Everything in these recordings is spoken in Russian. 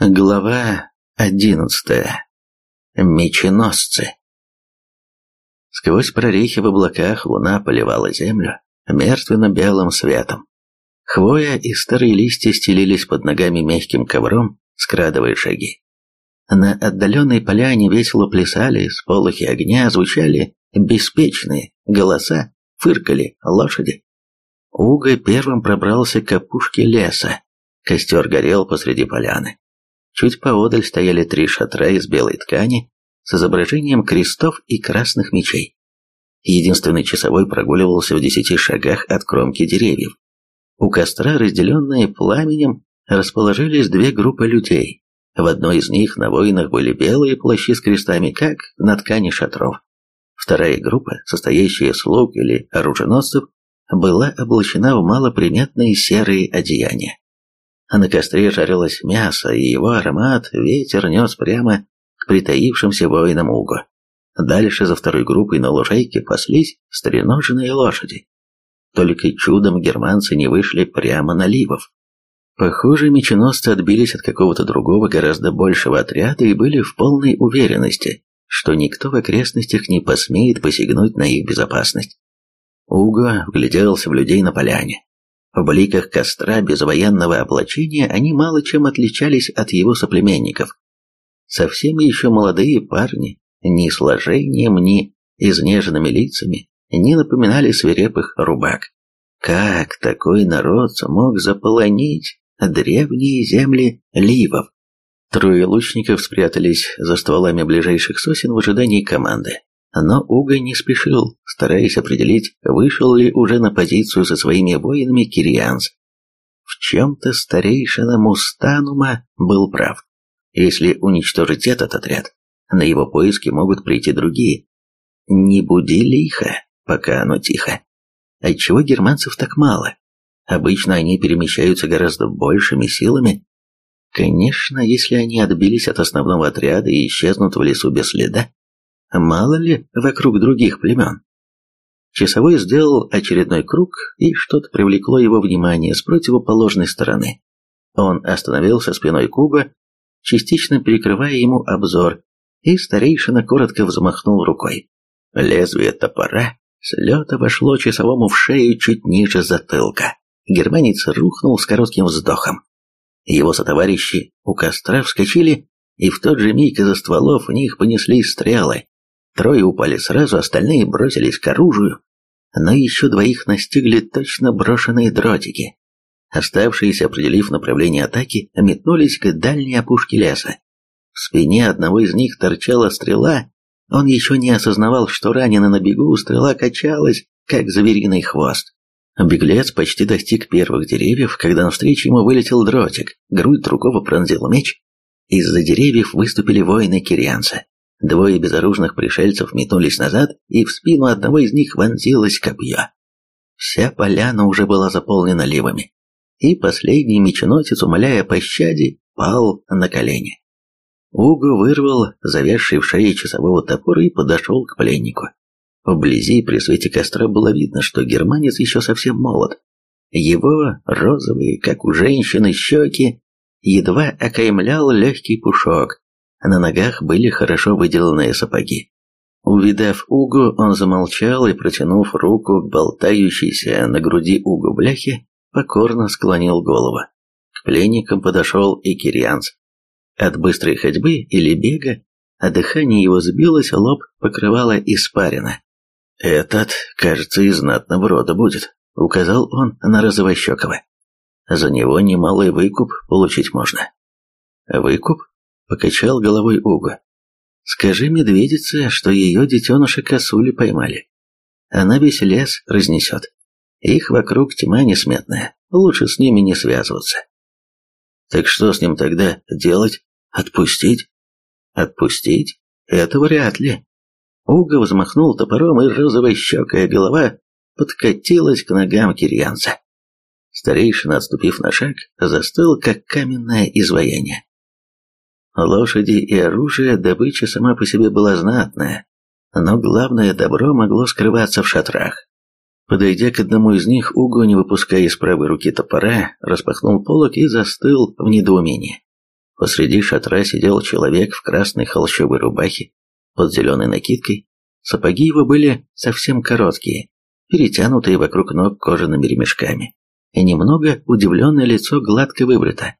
Глава одиннадцатая. Меченосцы. Сквозь прорехи в облаках луна поливала землю мертвенно-белым светом. Хвоя и старые листья стелились под ногами мягким ковром, скрадывая шаги. На отдаленной поляне весело плясали, с полохи огня звучали беспечные голоса, фыркали лошади. Уга первым пробрался к опушке леса. Костер горел посреди поляны. Чуть поодаль стояли три шатра из белой ткани с изображением крестов и красных мечей. Единственный часовой прогуливался в десяти шагах от кромки деревьев. У костра, разделенные пламенем, расположились две группы людей. В одной из них на воинах были белые плащи с крестами, как на ткани шатров. Вторая группа, состоящая из слуг или оруженосцев, была облачена в малоприметные серые одеяния на костре жарилось мясо, и его аромат ветер нес прямо к притаившимся воинам Угу. Дальше за второй группой на лужайке паслись стреноженные лошади. Только чудом германцы не вышли прямо на Ливов. Похоже, меченосцы отбились от какого-то другого, гораздо большего отряда и были в полной уверенности, что никто в окрестностях не посмеет посягнуть на их безопасность. Уго вгляделся в людей на поляне. В бликах костра без военного облачения они мало чем отличались от его соплеменников. Совсем еще молодые парни, ни сложением, ни изнеженными лицами, не напоминали свирепых рубак. Как такой народ смог заполонить древние земли ливов? Трое лучников спрятались за стволами ближайших сосен в ожидании команды. Но Уга не спешил, стараясь определить, вышел ли уже на позицию со своими воинами Кирианс. В чем-то старейшина Мустанума был прав. Если уничтожить этот отряд, на его поиски могут прийти другие. Не буди лихо, пока оно тихо. Отчего германцев так мало? Обычно они перемещаются гораздо большими силами. Конечно, если они отбились от основного отряда и исчезнут в лесу без следа, Мало ли вокруг других племен. Часовой сделал очередной круг, и что-то привлекло его внимание с противоположной стороны. Он остановился спиной куба, частично перекрывая ему обзор, и старейшина коротко взмахнул рукой. Лезвие топора с лета вошло часовому в шею чуть ниже затылка. Германец рухнул с коротким вздохом. Его сотоварищи у костра вскочили, и в тот же миг из-за стволов в них понеслись стрелы. Трое упали сразу, остальные бросились к оружию, но еще двоих настигли точно брошенные дротики. Оставшиеся, определив направление атаки, метнулись к дальней опушке леса. В спине одного из них торчала стрела, он еще не осознавал, что ранено на бегу, стрела качалась, как звериный хвост. Беглец почти достиг первых деревьев, когда навстречу ему вылетел дротик, грудь другого пронзил меч. Из-за деревьев выступили воины кирианца. Двое безоружных пришельцев метнулись назад, и в спину одного из них вонзилось копье. Вся поляна уже была заполнена ливами, и последний меченосец, умоляя о пощаде, пал на колени. Уго вырвал завязший в шее часового топор и подошел к пленнику. Вблизи при свете костра было видно, что германец еще совсем молод. Его розовые, как у женщины, щеки едва окаймлял легкий пушок, на ногах были хорошо выделанные сапоги. Увидав Угу, он замолчал и, протянув руку к болтающейся на груди Угу бляхе, покорно склонил голову. К пленникам подошел и Кирианц. От быстрой ходьбы или бега, а дыхание его сбилось, лоб покрывало испарина. «Этот, кажется, из знатного рода будет», — указал он на Розовощекова. «За него немалый выкуп получить можно». «Выкуп?» Покачал головой Уго. Скажи медведице, что ее детеныша косули поймали. Она весь лес разнесет. Их вокруг тьма несметная. Лучше с ними не связываться. Так что с ним тогда делать? Отпустить? Отпустить? Это вряд ли. Уго взмахнул топором, и розовая щекая голова подкатилась к ногам кирьянца. Старейшина, отступив на шаг, застыл, как каменное изваяние. Лошади и оружие добыча сама по себе была знатная, но главное добро могло скрываться в шатрах. Подойдя к одному из них, Уго, не выпуская из правой руки топора, распахнул полок и застыл в недоумении. Посреди шатра сидел человек в красной холщовой рубахе под зеленой накидкой. Сапоги его были совсем короткие, перетянутые вокруг ног кожаными ремешками. И немного удивленное лицо гладко выбрито.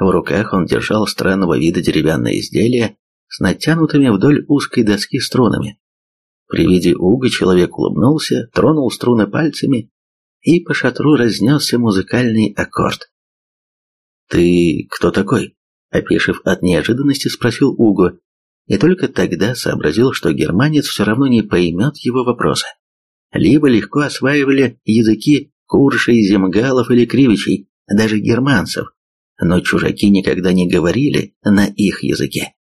В руках он держал странного вида деревянное изделие с натянутыми вдоль узкой доски струнами. При виде уга человек улыбнулся, тронул струны пальцами, и по шатру разнесся музыкальный аккорд. «Ты кто такой?» Опешив от неожиданности, спросил Уго, и только тогда сообразил, что германец все равно не поймет его вопроса. Либо легко осваивали языки куршей, земгалов или кривичей, даже германцев, но чужаки никогда не говорили на их языке.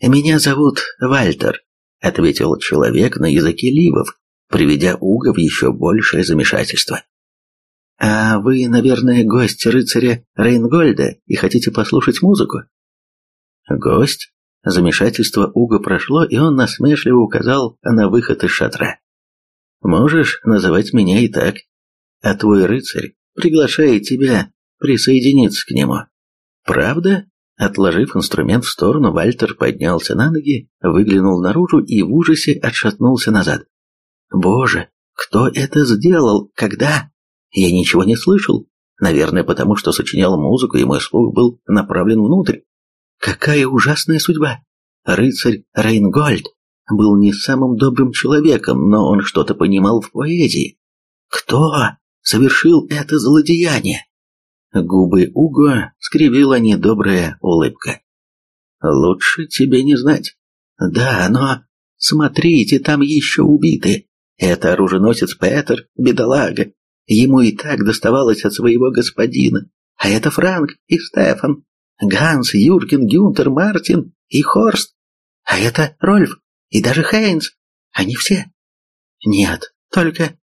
«Меня зовут Вальтер», — ответил человек на языке ливов, приведя Уга в еще большее замешательство. «А вы, наверное, гость рыцаря Рейнгольда и хотите послушать музыку?» «Гость?» Замешательство Уга прошло, и он насмешливо указал на выход из шатра. «Можешь называть меня и так, а твой рыцарь приглашает тебя присоединиться к нему». «Правда?» Отложив инструмент в сторону, Вальтер поднялся на ноги, выглянул наружу и в ужасе отшатнулся назад. «Боже, кто это сделал? Когда?» Я ничего не слышал. Наверное, потому что сочинял музыку, и мой слух был направлен внутрь. Какая ужасная судьба! Рыцарь Рейнгольд был не самым добрым человеком, но он что-то понимал в поэзии. Кто совершил это злодеяние? Губы Уго скривила недобрая улыбка. «Лучше тебе не знать». «Да, но... Смотрите, там еще убиты. Это оруженосец Петер, бедолага, Ему и так доставалось от своего господина. А это Франк и Стефан, Ганс, Юрген, Гюнтер, Мартин и Хорст. А это Рольф и даже Хайнц. Они все. Нет, только...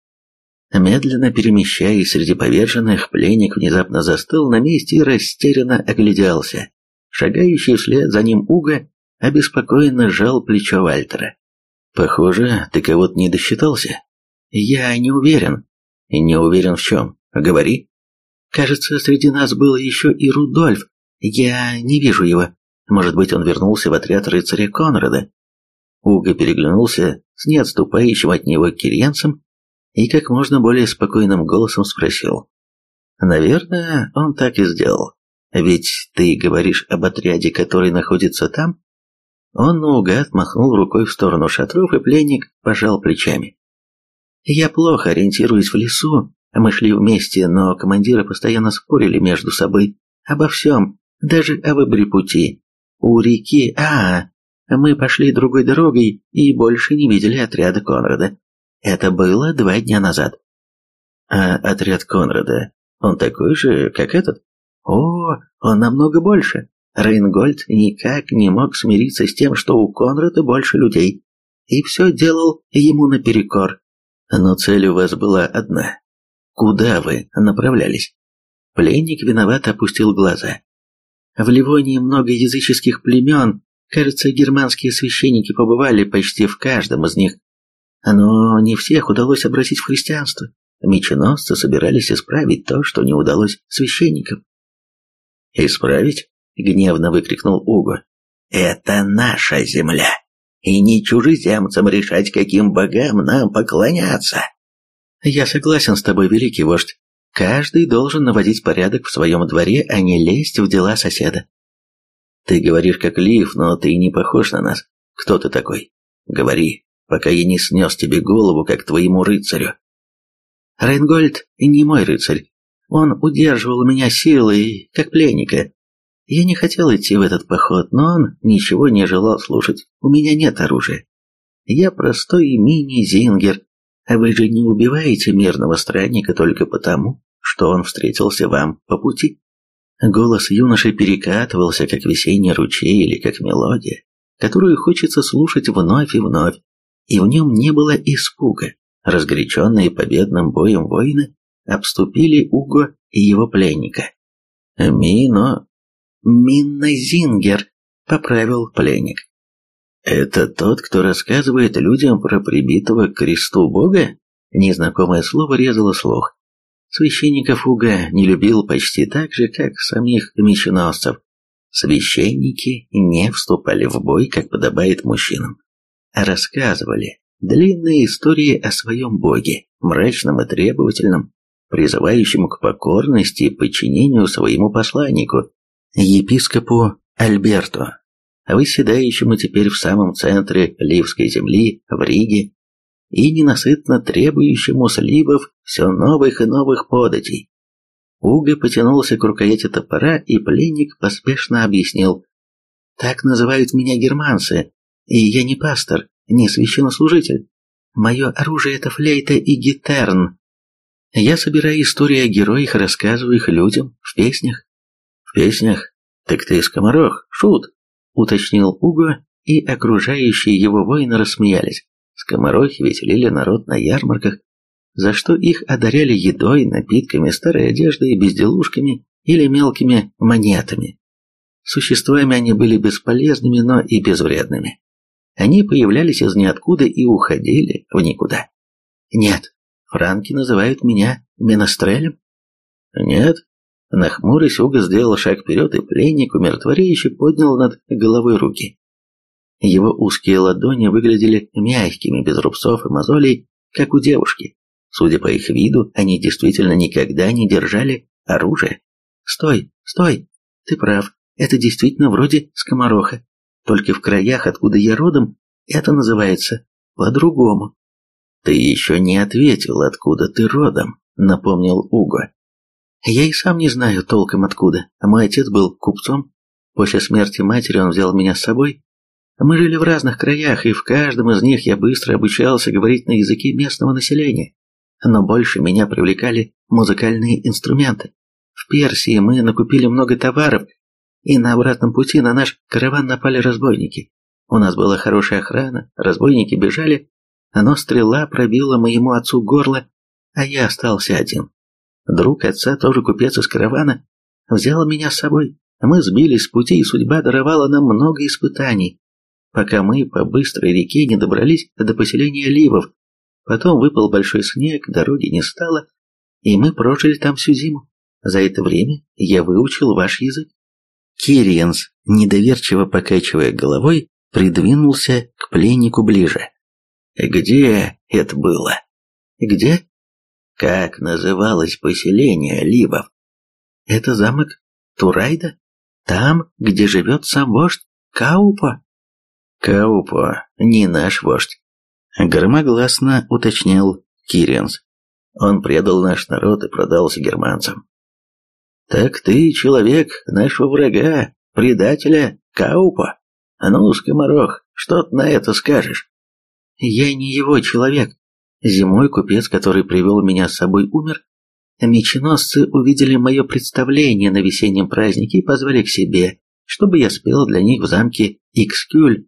Медленно перемещаясь среди поверженных, пленник внезапно застыл на месте и растерянно огляделся. Шагающий вслед за ним Уга обеспокоенно сжал плечо Вальтера. «Похоже, ты кого-то не досчитался». «Я не уверен», не уверен в чем. Говори. Кажется, среди нас был еще и Рудольф. Я не вижу его. Может быть, он вернулся в отряд рыцаря Конрада. Уго переглянулся с неотступающим от него кирьянцем и как можно более спокойным голосом спросил. «Наверное, он так и сделал. Ведь ты говоришь об отряде, который находится там?» Он наугад махнул рукой в сторону шатров, и пленник пожал плечами. Я плохо ориентируюсь в лесу, мы шли вместе, но командиры постоянно спорили между собой обо всем, даже о выборе пути. У реки А мы пошли другой дорогой и больше не видели отряда Конрада. Это было два дня назад. А отряд Конрада, он такой же, как этот? О, он намного больше. Рейнгольд никак не мог смириться с тем, что у Конрада больше людей, и все делал ему наперекор. Но цель у вас была одна. Куда вы направлялись? Пленник виноват опустил глаза. В Ливонии много языческих племен, кажется, германские священники побывали почти в каждом из них. Но не всех удалось обратить в христианство. Меченосцы собирались исправить то, что не удалось священникам. «Исправить?» — гневно выкрикнул Уго. «Это наша земля!» и не чужеземцам решать, каким богам нам поклоняться. Я согласен с тобой, великий вождь. Каждый должен наводить порядок в своем дворе, а не лезть в дела соседа. Ты говоришь как Лив, но ты не похож на нас. Кто ты такой? Говори, пока я не снес тебе голову, как твоему рыцарю. Рейнгольд не мой рыцарь. Он удерживал меня силой, как пленника, я не хотел идти в этот поход, но он ничего не желал слушать. У меня нет оружия. Я простой мини-зингер, а вы же не убиваете мирного странника только потому, что он встретился вам по пути. Голос юноши перекатывался, как весенний ручей или как мелодия, которую хочется слушать вновь и вновь, и в нем не было испуга. Разгоряченные победным боем воины обступили Уго и его пленника. «Мино Минна Зингер», — поправил пленник. «Это тот, кто рассказывает людям про прибитого к кресту Бога?» Незнакомое слово резало слух. Священников Уга не любил почти так же, как самих меченосцев. Священники не вступали в бой, как подобает мужчинам, рассказывали длинные истории о своем боге, мрачном и требовательном, призывающем к покорности и подчинению своему посланнику, епископу Альберту, выседающему теперь в самом центре Ливской земли, в Риге, и ненасытно требующему сливов все новых и новых податей. Уго потянулся к рукояти топора, и пленник поспешно объяснил. «Так называют меня германцы, и я не пастор, не священнослужитель. Мое оружие — это флейта и гитерн. Я собираю истории о героях, рассказываю их людям в песнях». «В песнях? Так ты скоморох, шут!» — уточнил Уго, и окружающие его воины рассмеялись. Скоморохи веселили народ на ярмарках, за что их одаряли едой, напитками, старой одеждой, безделушками или мелкими монетами. Существами они были бесполезными, но и безвредными. Они появлялись из ниоткуда и уходили в никуда. Нет, франки называют меня Менестрелем. Нет. Нахмурясь, Уго сделал шаг вперед, и пленник умиротворяюще поднял над головой руки. Его узкие ладони выглядели мягкими, без рубцов и мозолей, как у девушки. Судя по их виду, они действительно никогда не держали оружие. «Стой, стой! Ты прав, это действительно вроде скомороха. Только в краях, откуда я родом, это называется по-другому». «Ты еще не ответил, откуда ты родом», — напомнил Уго. «Я и сам не знаю толком откуда. Мой отец был купцом. После смерти матери он взял меня с собой. Мы жили в разных краях, и в каждом из них я быстро обучался говорить на языке местного населения но больше меня привлекали музыкальные инструменты. В Персии мы накупили много товаров, и на обратном пути на наш караван напали разбойники. У нас была хорошая охрана, разбойники бежали, но стрела пробила моему отцу горло, а я остался один. Друг отца, тоже купец из каравана, взял меня с собой. Мы сбились с пути, и судьба даровала нам много испытаний, пока мы по быстрой реке не добрались до поселения Ливов, Потом выпал большой снег, дороги не стало, и мы прожили там всю зиму. За это время я выучил ваш язык. Кириенс, недоверчиво покачивая головой, придвинулся к пленнику ближе. «Где это было?» «Где?» «Как называлось поселение Ливов?» «Это замок Турайда? Там, где живет сам вождь Каупо?» «Каупо, не наш вождь. Громогласно уточнил Киренс. Он предал наш народ и продался германцам. Так ты человек нашего врага, предателя Каупа. Ну, скоморох, что ты на это скажешь? Я не его человек. Зимой купец, который привел меня с собой, умер. Меченосцы увидели мое представление на весеннем празднике и позвали к себе, чтобы я спел для них в замке Икскюль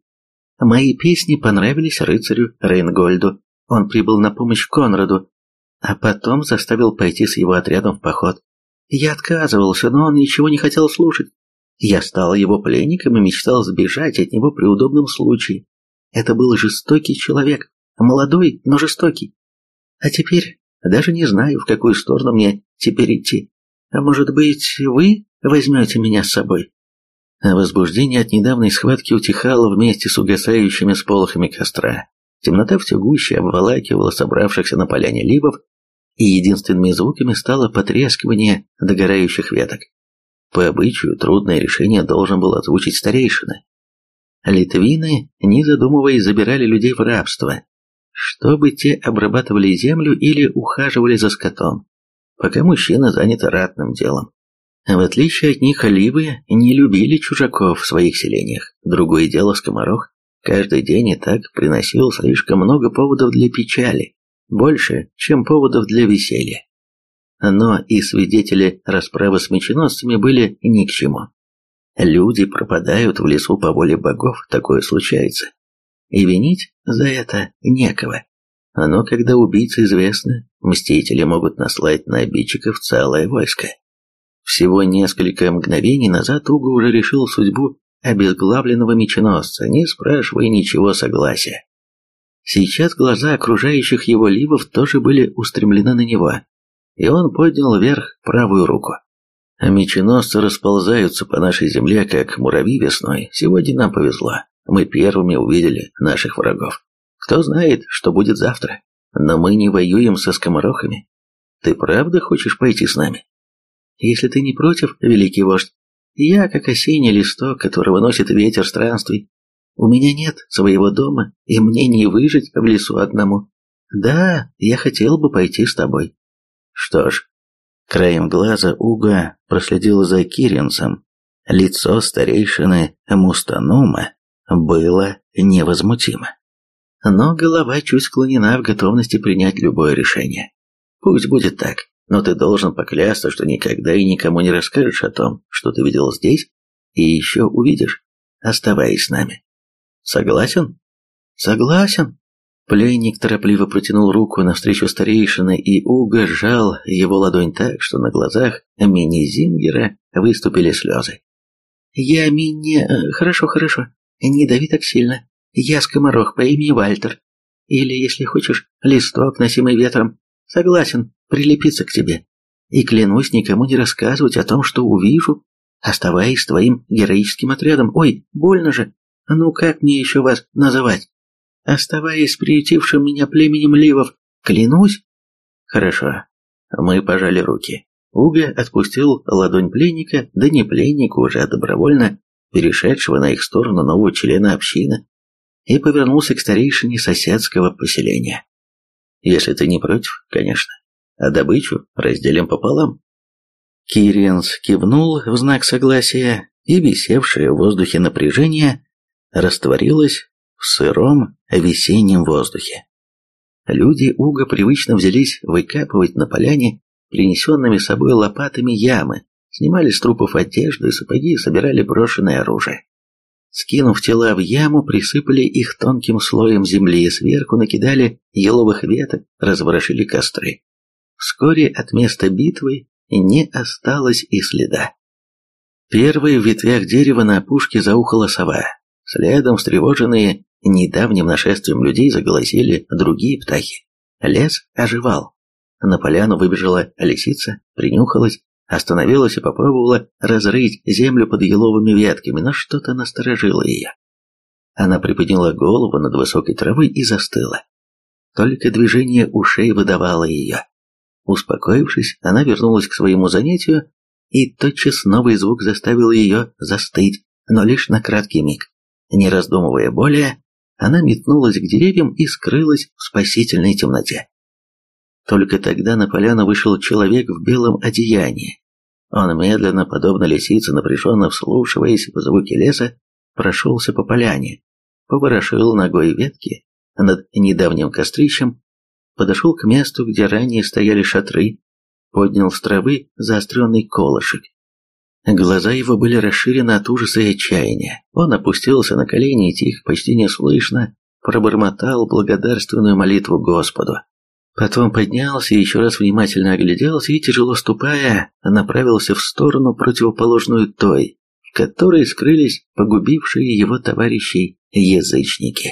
Мои песни понравились рыцарю Рейнгольду. Он прибыл на помощь Конраду, а потом заставил пойти с его отрядом в поход. Я отказывался, но он ничего не хотел слушать. Я стал его пленником и мечтал сбежать от него при удобном случае. Это был жестокий человек, молодой, но жестокий. А теперь даже не знаю, в какую сторону мне теперь идти. А может быть, вы возьмете меня с собой? возбуждение от недавней схватки утихало вместе с угасающими сполохами костра. Темнота все гуще обволакивала собравшихся на поляне ливов, и единственными звуками стало потрескивание догорающих веток. По обычаю трудное решение должен был озвучить старейшина. Литвины, не задумываясь, забирали людей в рабство, чтобы те обрабатывали землю или ухаживали за скотом, пока мужчины заняты ратным делом. В отличие от них, оливы не любили чужаков в своих селениях. Другое дело скоморох. Каждый день и так приносил слишком много поводов для печали, больше, чем поводов для веселья. Но и свидетели расправы с меченосцами были ни к чему. Люди пропадают в лесу по воле богов, такое случается. И винить за это некого. Но когда убийцы известны, мстители могут наслать на обидчиков целое войско. Всего несколько мгновений назад Уго уже решил судьбу обезглавленного меченосца, не спрашивая ничего согласия. Сейчас глаза окружающих его ливов тоже были устремлены на него, и он поднял вверх правую руку. Меченосцы расползаются по нашей земле, как муравьи весной. Сегодня нам повезло. Мы первыми увидели наших врагов. Кто знает, что будет завтра. Но мы не воюем со скоморохами. Ты правда хочешь пойти с нами? Если ты не против, великий вождь, я как осенний листок, которого носит ветер странствий. У меня нет своего дома, и мне не выжить в лесу одному. Да, я хотел бы пойти с тобой. Что ж, краем глаза Уга проследил за Киринцем. Лицо старейшины Мустанума было невозмутимо. Но голова чуть склонена в готовности принять любое решение. Пусть будет так, но ты должен поклясться, что никогда и никому не расскажешь о том, что ты видел здесь, и еще увидишь, оставаясь с нами. Согласен? Согласен. Пленник торопливо протянул руку навстречу старейшины, и Уга его ладонь так, что на глазах мини-зингера выступили слезы. «Я мини... Э, хорошо, хорошо. Не дави так сильно. Я скоморох по имени Вальтер. Или, если хочешь, листок, носимый ветром. Согласен прилепиться к тебе. И клянусь никому не рассказывать о том, что увижу, оставаясь твоим героическим отрядом. Ой, больно же. Ну как мне еще вас называть? Оставаясь приютившим меня племенем Ливов, клянусь? Хорошо. Мы пожали руки. Уга отпустил ладонь пленника, да не пленника уже, а добровольно перешедшего на их сторону нового члена общины, и повернулся к старейшине соседского поселения. Если ты не против, конечно, а добычу разделим пополам. Кириенс кивнул в знак согласия, и висевшее в воздухе напряжение растворилось в сыром весеннем воздухе. Люди Уга привычно взялись выкапывать на поляне принесенными с собой лопатами ямы, снимали с трупов одежду и сапоги и собирали брошенное оружие. Скинув тела в яму, присыпали их тонким слоем земли и сверху накидали еловых веток, разворошили костры. Вскоре от места битвы не осталось и следа. Первой в ветвях дерева на опушке заухала сова. Следом, встревоженные недавним нашествием людей, заголосили другие птахи. Лес оживал. На поляну выбежала лисица, принюхалась, остановилась и попробовала разрыть землю под еловыми ветками, но что-то насторожило ее. Она приподняла голову над высокой травой и застыла. Только движение ушей выдавало ее. Успокоившись, она вернулась к своему занятию, и тотчас новый звук заставил ее застыть, но лишь на краткий миг. Не раздумывая более, она метнулась к деревьям и скрылась в спасительной темноте. Только тогда на поляну вышел человек в белом одеянии. Он медленно, подобно лисице, напряженно вслушиваясь в звуки леса, прошелся по поляне, поворошил ногой ветки над недавним кострищем, подошел к месту, где ранее стояли шатры, поднял с травы заостренный колышек Глаза его были расширены от ужаса и отчаяния. Он опустился на колени и тихо, почти неслышно, пробормотал благодарственную молитву Господу. Потом поднялся еще раз внимательно огляделся и, тяжело ступая, направился в сторону, противоположную той, в которой скрылись погубившие его товарищей язычники.